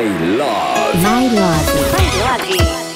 My Love. My Love. My Love.